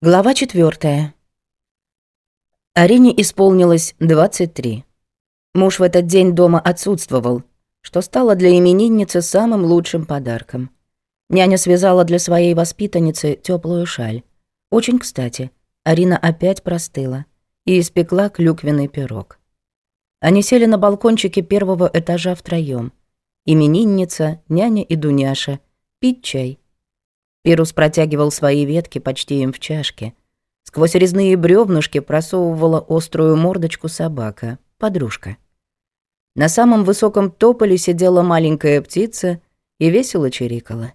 Глава 4. Арине исполнилось 23. Муж в этот день дома отсутствовал, что стало для именинницы самым лучшим подарком. Няня связала для своей воспитанницы теплую шаль. Очень кстати, Арина опять простыла и испекла клюквенный пирог. Они сели на балкончике первого этажа втроем: Именинница, няня и Дуняша, пить чай Ирус протягивал свои ветки почти им в чашке. Сквозь резные бревнышки просовывала острую мордочку собака, подружка. На самом высоком тополе сидела маленькая птица и весело чирикала.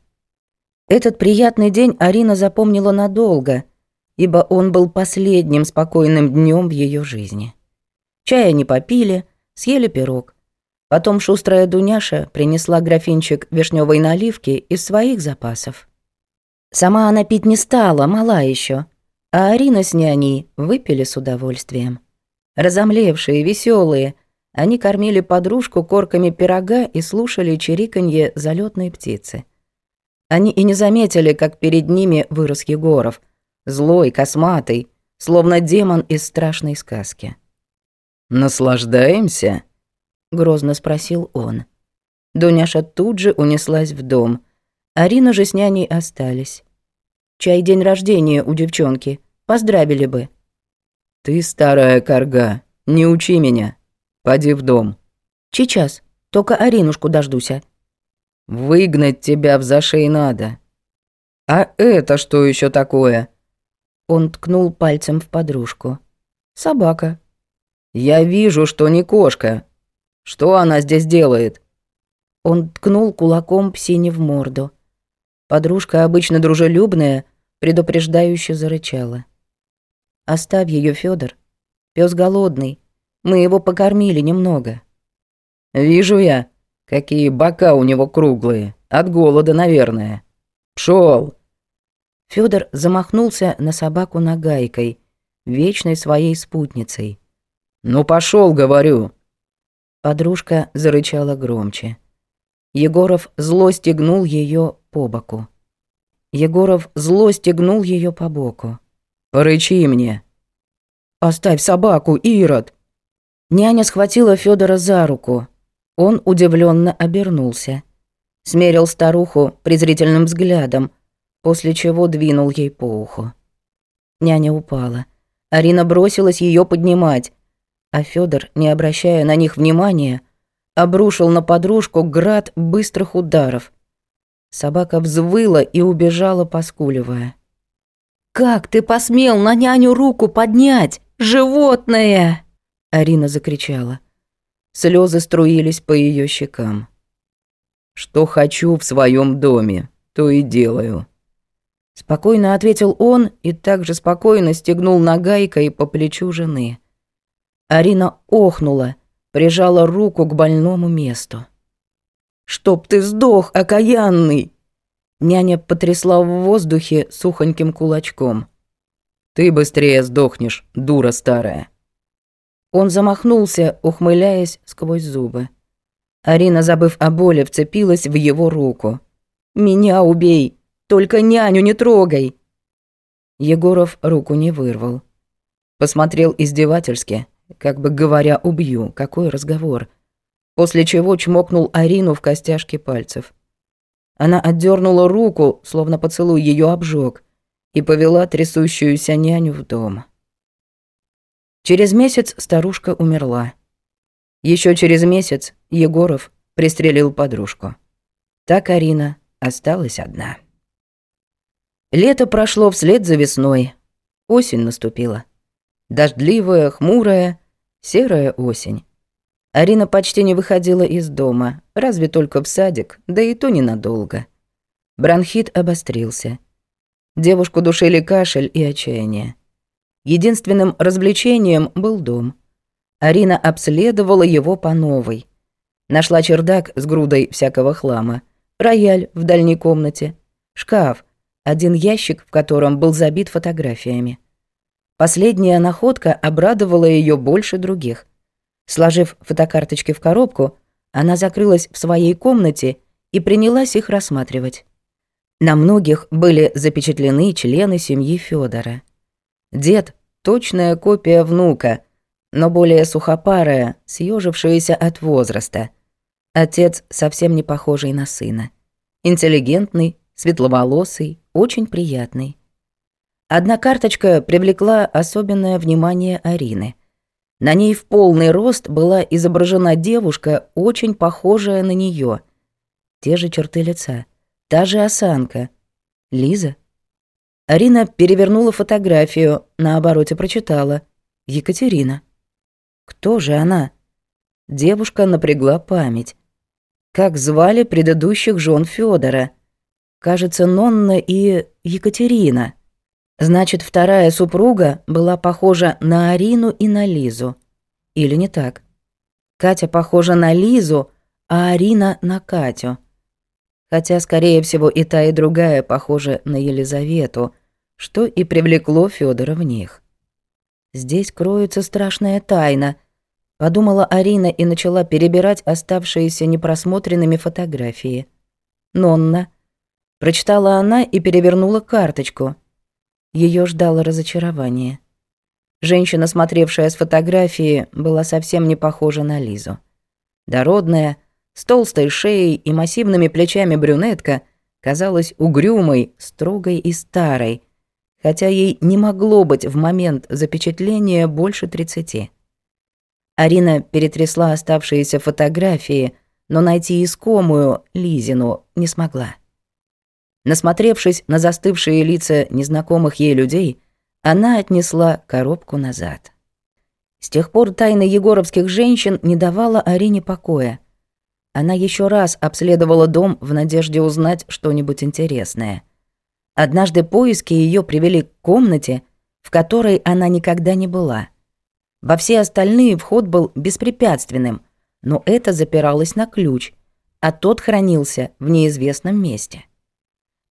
Этот приятный день Арина запомнила надолго, ибо он был последним спокойным днем в ее жизни. Чая не попили, съели пирог. Потом шустрая Дуняша принесла графинчик вишневой наливки из своих запасов. Сама она пить не стала, мала еще. А Арина с няней выпили с удовольствием. Разомлевшие, веселые, они кормили подружку корками пирога и слушали чириканье залетной птицы. Они и не заметили, как перед ними вырос Егоров, злой, косматый, словно демон из страшной сказки. «Наслаждаемся?» — грозно спросил он. Дуняша тут же унеслась в дом — Арина же с няней остались. Чай день рождения у девчонки. Поздравили бы. Ты старая корга, не учи меня. Поди в дом. Сейчас, только Аринушку дождуся. Выгнать тебя в зашей надо. А это что еще такое? Он ткнул пальцем в подружку. Собака. Я вижу, что не кошка. Что она здесь делает? Он ткнул кулаком псине в морду. Подружка, обычно дружелюбная, предупреждающе зарычала. «Оставь ее, Федор. Пес голодный. Мы его покормили немного». «Вижу я, какие бока у него круглые. От голода, наверное. Пшел!» Федор замахнулся на собаку нагайкой, вечной своей спутницей. «Ну пошел, говорю!» Подружка зарычала громче. Егоров зло стегнул ее по боку. Егоров зло стегнул ее по боку. «Порычи мне!» «Оставь собаку, Ирод!» Няня схватила Федора за руку. Он удивленно обернулся. Смерил старуху презрительным взглядом, после чего двинул ей по уху. Няня упала. Арина бросилась ее поднимать, а Федор, не обращая на них внимания, обрушил на подружку град быстрых ударов – Собака взвыла и убежала, поскуливая. «Как ты посмел на няню руку поднять, животное!» Арина закричала. Слезы струились по ее щекам. «Что хочу в своем доме, то и делаю», Спокойно ответил он и также спокойно стегнул нагайкой по плечу жены. Арина охнула, прижала руку к больному месту. Чтоб ты сдох, окаянный!» Няня потрясла в воздухе сухоньким кулачком. «Ты быстрее сдохнешь, дура старая!» Он замахнулся, ухмыляясь сквозь зубы. Арина, забыв о боли, вцепилась в его руку. «Меня убей! Только няню не трогай!» Егоров руку не вырвал. Посмотрел издевательски, как бы говоря «убью», какой разговор после чего чмокнул Арину в костяшки пальцев. Она отдернула руку, словно поцелуй ее обжег, и повела трясущуюся няню в дом. Через месяц старушка умерла. Еще через месяц Егоров пристрелил подружку. Так Арина осталась одна. Лето прошло вслед за весной. Осень наступила. Дождливая, хмурая, серая осень. Арина почти не выходила из дома, разве только в садик, да и то ненадолго. Бронхит обострился. Девушку душили кашель и отчаяние. Единственным развлечением был дом. Арина обследовала его по новой. Нашла чердак с грудой всякого хлама, рояль в дальней комнате, шкаф, один ящик, в котором был забит фотографиями. Последняя находка обрадовала ее больше других – Сложив фотокарточки в коробку, она закрылась в своей комнате и принялась их рассматривать. На многих были запечатлены члены семьи Федора. Дед — точная копия внука, но более сухопарая, съежившаяся от возраста. Отец совсем не похожий на сына. Интеллигентный, светловолосый, очень приятный. Одна карточка привлекла особенное внимание Арины — на ней в полный рост была изображена девушка, очень похожая на нее. Те же черты лица, та же осанка. Лиза? Арина перевернула фотографию, на обороте прочитала. Екатерина. Кто же она? Девушка напрягла память. Как звали предыдущих жен Федора? Кажется, Нонна и Екатерина. Значит, вторая супруга была похожа на Арину и на Лизу. Или не так? Катя похожа на Лизу, а Арина на Катю. Хотя, скорее всего, и та, и другая похожа на Елизавету, что и привлекло Федора в них. Здесь кроется страшная тайна, подумала Арина и начала перебирать оставшиеся непросмотренными фотографии. Нонна. Прочитала она и перевернула карточку — ее ждало разочарование. Женщина, смотревшая с фотографии, была совсем не похожа на Лизу. Дородная, с толстой шеей и массивными плечами брюнетка казалась угрюмой, строгой и старой, хотя ей не могло быть в момент запечатления больше 30. Арина перетрясла оставшиеся фотографии, но найти искомую, Лизину, не смогла. Насмотревшись на застывшие лица незнакомых ей людей, она отнесла коробку назад. С тех пор тайна егоровских женщин не давала Арине покоя. Она еще раз обследовала дом в надежде узнать что-нибудь интересное. Однажды поиски ее привели к комнате, в которой она никогда не была. Во все остальные вход был беспрепятственным, но это запиралось на ключ, а тот хранился в неизвестном месте.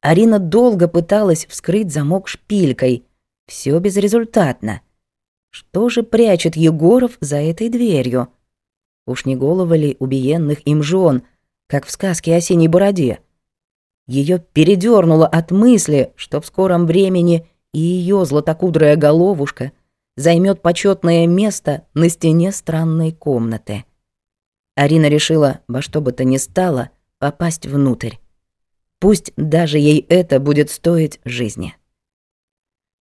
Арина долго пыталась вскрыть замок шпилькой. Все безрезультатно. Что же прячет Егоров за этой дверью? Уж не головы ли убиенных им жен, как в сказке о синей бороде? Ее передернуло от мысли, что в скором времени и ее златокудрая головушка займет почетное место на стене странной комнаты. Арина решила во что бы то ни стало попасть внутрь. Пусть даже ей это будет стоить жизни.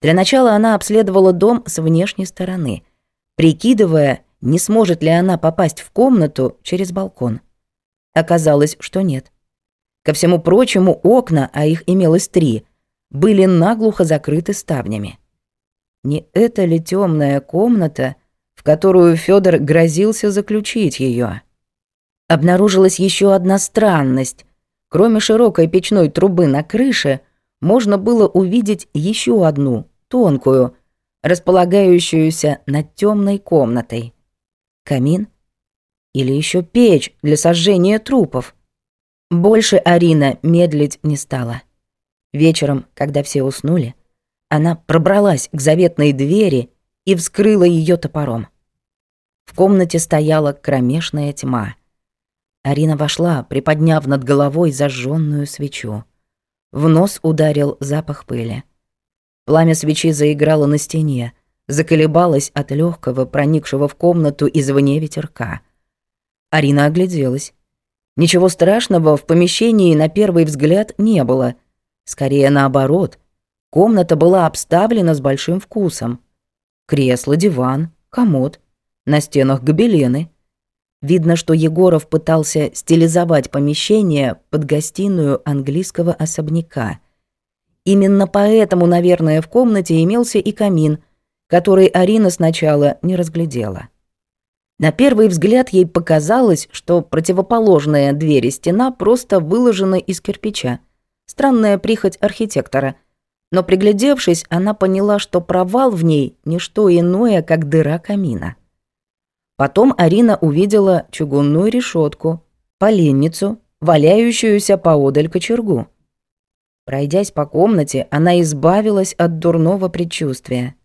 Для начала она обследовала дом с внешней стороны, прикидывая, не сможет ли она попасть в комнату через балкон. Оказалось, что нет. Ко всему прочему, окна, а их имелось три, были наглухо закрыты ставнями. Не это ли темная комната, в которую Федор грозился заключить ее? Обнаружилась еще одна странность, Кроме широкой печной трубы на крыше, можно было увидеть еще одну, тонкую, располагающуюся над темной комнатой. Камин? Или еще печь для сожжения трупов? Больше Арина медлить не стала. Вечером, когда все уснули, она пробралась к заветной двери и вскрыла ее топором. В комнате стояла кромешная тьма — Арина вошла, приподняв над головой зажженную свечу. В нос ударил запах пыли. Пламя свечи заиграло на стене, заколебалось от легкого, проникшего в комнату извне ветерка. Арина огляделась. Ничего страшного в помещении на первый взгляд не было. Скорее наоборот. Комната была обставлена с большим вкусом. Кресло, диван, комод. На стенах гобелены — Видно, что Егоров пытался стилизовать помещение под гостиную английского особняка. Именно поэтому, наверное, в комнате имелся и камин, который Арина сначала не разглядела. На первый взгляд ей показалось, что противоположная дверь и стена просто выложена из кирпича. Странная прихоть архитектора. Но приглядевшись, она поняла, что провал в ней – не что иное, как дыра камина. Потом Арина увидела чугунную решетку, поленницу, валяющуюся поодаль кочергу. Пройдясь по комнате, она избавилась от дурного предчувствия.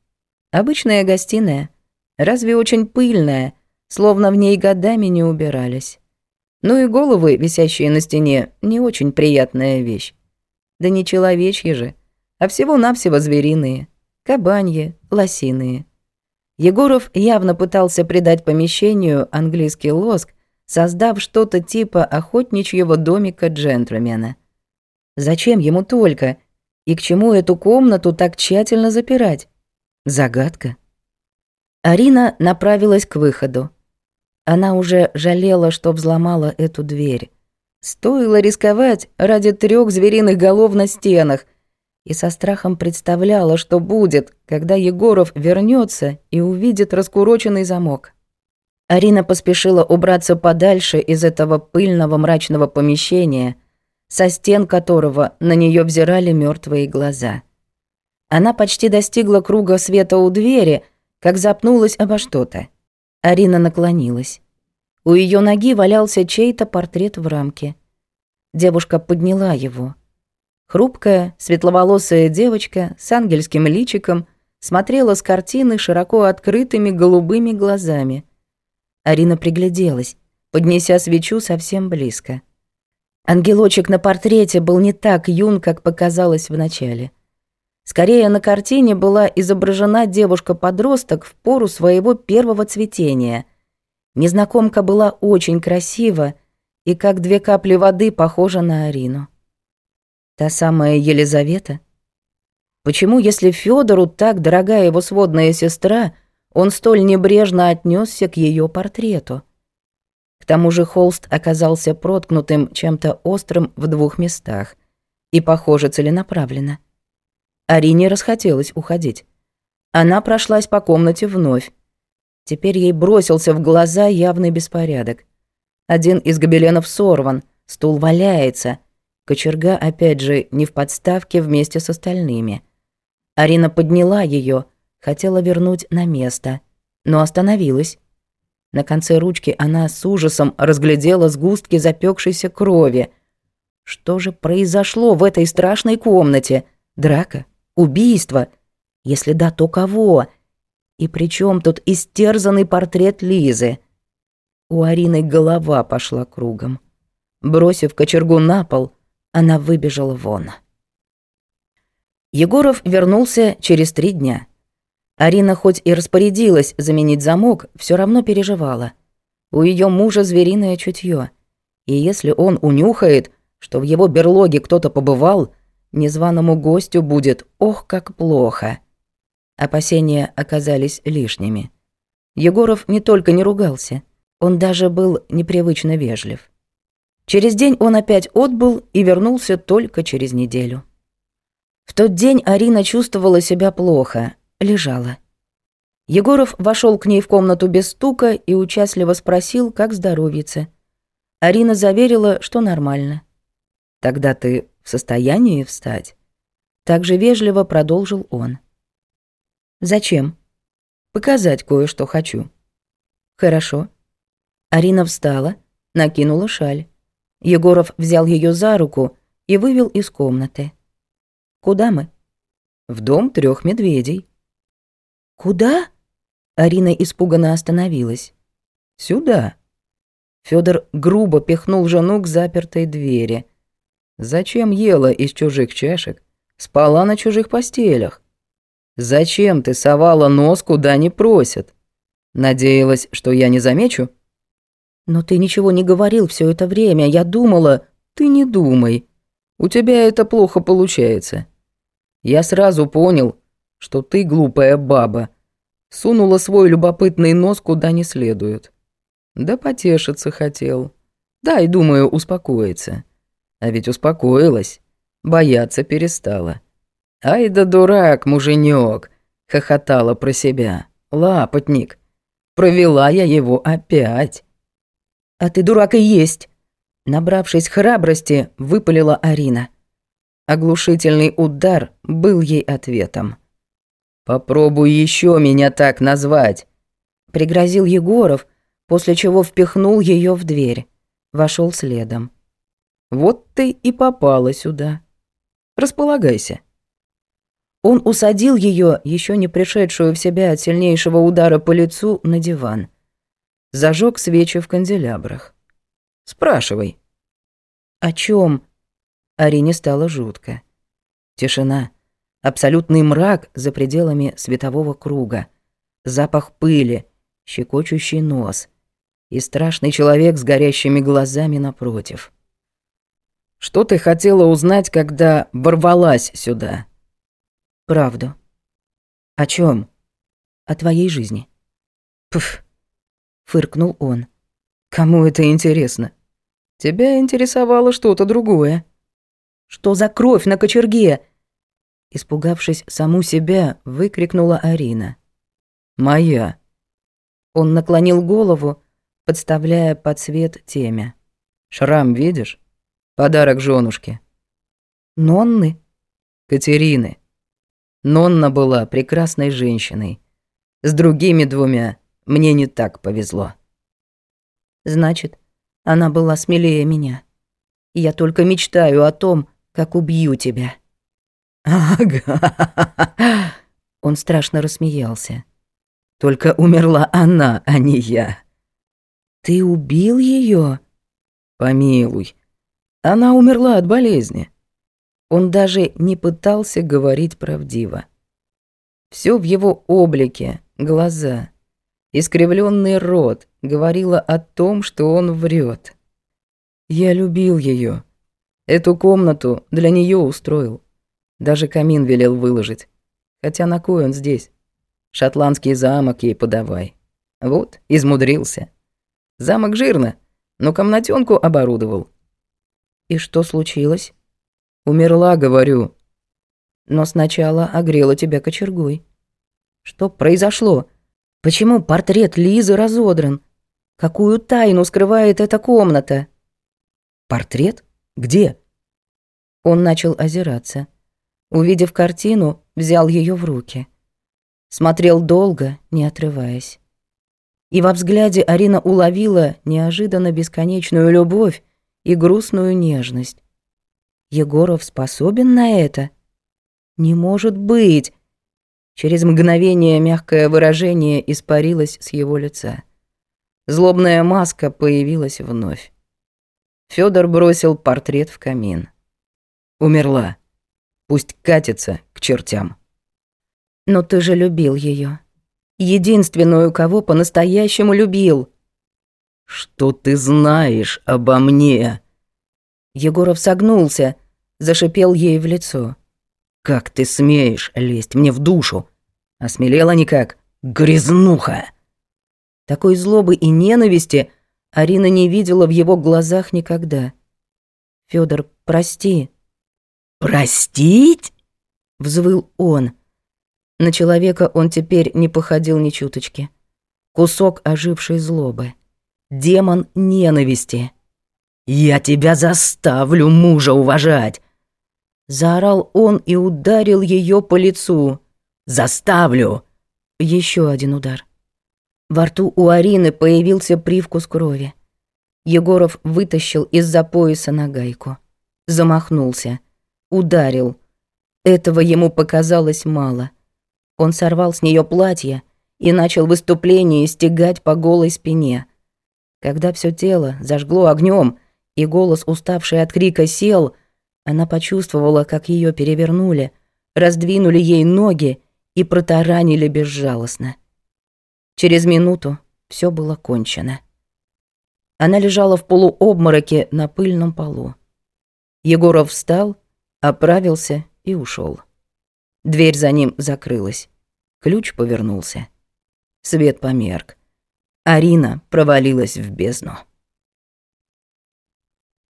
Обычная гостиная, разве очень пыльная, словно в ней годами не убирались. Ну и головы, висящие на стене, не очень приятная вещь. Да не человечьи же, а всего-навсего звериные, кабаньи, лосиные. Егоров явно пытался придать помещению английский лоск, создав что-то типа охотничьего домика джентльмена. Зачем ему только? И к чему эту комнату так тщательно запирать? Загадка. Арина направилась к выходу. Она уже жалела, что взломала эту дверь. Стоило рисковать ради трех звериных голов на стенах, и со страхом представляла, что будет, когда Егоров вернется и увидит раскуроченный замок. Арина поспешила убраться подальше из этого пыльного мрачного помещения, со стен которого на нее взирали мертвые глаза. Она почти достигла круга света у двери, как запнулась обо что-то. Арина наклонилась. У ее ноги валялся чей-то портрет в рамке. Девушка подняла его — Хрупкая, светловолосая девочка с ангельским личиком смотрела с картины широко открытыми голубыми глазами. Арина пригляделась, поднеся свечу совсем близко. Ангелочек на портрете был не так юн, как показалось вначале. Скорее, на картине была изображена девушка-подросток в пору своего первого цветения. Незнакомка была очень красива и как две капли воды похожа на Арину. Та самая Елизавета? Почему, если Федору так дорога его сводная сестра, он столь небрежно отнесся к ее портрету? К тому же холст оказался проткнутым чем-то острым в двух местах и, похоже, целенаправленно. Арине расхотелось уходить. Она прошлась по комнате вновь. Теперь ей бросился в глаза явный беспорядок. Один из гобеленов сорван, стул валяется, Кочерга, опять же, не в подставке вместе с остальными. Арина подняла ее, хотела вернуть на место, но остановилась. На конце ручки она с ужасом разглядела сгустки запекшейся крови. Что же произошло в этой страшной комнате? Драка? Убийство? Если да, то кого? И при чем тут истерзанный портрет Лизы? У Арины голова пошла кругом. Бросив кочергу на пол, она выбежала вон. Егоров вернулся через три дня. Арина хоть и распорядилась заменить замок, все равно переживала. У ее мужа звериное чутье. И если он унюхает, что в его берлоге кто-то побывал, незваному гостю будет ох, как плохо. Опасения оказались лишними. Егоров не только не ругался, он даже был непривычно вежлив. Через день он опять отбыл и вернулся только через неделю. В тот день Арина чувствовала себя плохо, лежала. Егоров вошел к ней в комнату без стука и участливо спросил, как здоровится. Арина заверила, что нормально. «Тогда ты в состоянии встать?» Так же вежливо продолжил он. «Зачем?» «Показать кое-что хочу». «Хорошо». Арина встала, накинула шаль. Егоров взял ее за руку и вывел из комнаты. «Куда мы?» «В дом трех медведей». «Куда?» Арина испуганно остановилась. «Сюда». Федор грубо пихнул жену к запертой двери. «Зачем ела из чужих чашек? Спала на чужих постелях? Зачем ты совала нос, куда не просят? Надеялась, что я не замечу?» «Но ты ничего не говорил все это время, я думала...» «Ты не думай. У тебя это плохо получается. Я сразу понял, что ты глупая баба. Сунула свой любопытный нос куда не следует. Да потешиться хотел. Да, и думаю, успокоиться. А ведь успокоилась. Бояться перестала. Ай да дурак, муженек, хохотала про себя. Лапотник. Провела я его опять. «А ты дурак и есть!» Набравшись храбрости, выпалила Арина. Оглушительный удар был ей ответом. «Попробуй еще меня так назвать!» Пригрозил Егоров, после чего впихнул ее в дверь. Вошел следом. «Вот ты и попала сюда. Располагайся». Он усадил ее, еще не пришедшую в себя от сильнейшего удара по лицу, на диван зажег свечи в канделябрах. «Спрашивай». «О чем?» Арине стало жутко. Тишина. Абсолютный мрак за пределами светового круга. Запах пыли, щекочущий нос. И страшный человек с горящими глазами напротив. «Что ты хотела узнать, когда ворвалась сюда?» «Правду». «О чем? «О твоей жизни». «Пф, фыркнул он. «Кому это интересно?» «Тебя интересовало что-то другое». «Что за кровь на кочерге?» Испугавшись саму себя, выкрикнула Арина. «Моя». Он наклонил голову, подставляя под свет темя. «Шрам видишь? Подарок женушке». «Нонны?» «Катерины». Нонна была прекрасной женщиной. С другими двумя мне не так повезло. Значит, она была смелее меня. Я только мечтаю о том, как убью тебя. Ага. Он страшно рассмеялся. Только умерла она, а не я. Ты убил ее? Помилуй. Она умерла от болезни. Он даже не пытался говорить правдиво. Все в его облике, глаза — искривленный рот говорила о том, что он врет. Я любил ее. Эту комнату для нее устроил. Даже камин велел выложить. Хотя на кой он здесь? Шотландский замок ей подавай. Вот, измудрился. Замок жирно, но комнатенку оборудовал. И что случилось? Умерла, говорю. Но сначала огрела тебя кочергой. Что произошло? Почему портрет Лизы разодран? Какую тайну скрывает эта комната? Портрет? Где? Он начал озираться. Увидев картину, взял ее в руки. Смотрел долго, не отрываясь. И во взгляде Арина уловила неожиданно бесконечную любовь и грустную нежность. Егоров способен на это? Не может быть! Через мгновение мягкое выражение испарилось с его лица. Злобная маска появилась вновь. Федор бросил портрет в камин. Умерла. Пусть катится к чертям. Но ты же любил ее. Единственную, кого по-настоящему любил. Что ты знаешь обо мне? Егоров согнулся, зашипел ей в лицо. «Как ты смеешь лезть мне в душу?» Осмелела никак. «Грязнуха!» Такой злобы и ненависти Арина не видела в его глазах никогда. «Фёдор, прости». «Простить?» — взвыл он. На человека он теперь не походил ни чуточки. Кусок ожившей злобы. Демон ненависти. «Я тебя заставлю мужа уважать! Заорал он и ударил ее по лицу. «Заставлю!» Еще один удар. Во рту у Арины появился привкус крови. Егоров вытащил из-за пояса нагайку. Замахнулся. Ударил. Этого ему показалось мало. Он сорвал с нее платье и начал выступление стегать по голой спине. Когда все тело зажгло огнем и голос, уставший от крика, сел — она почувствовала, как ее перевернули, раздвинули ей ноги и протаранили безжалостно. Через минуту все было кончено. Она лежала в полуобмороке на пыльном полу. Егоров встал, оправился и ушел. Дверь за ним закрылась. Ключ повернулся. Свет померк. Арина провалилась в бездну.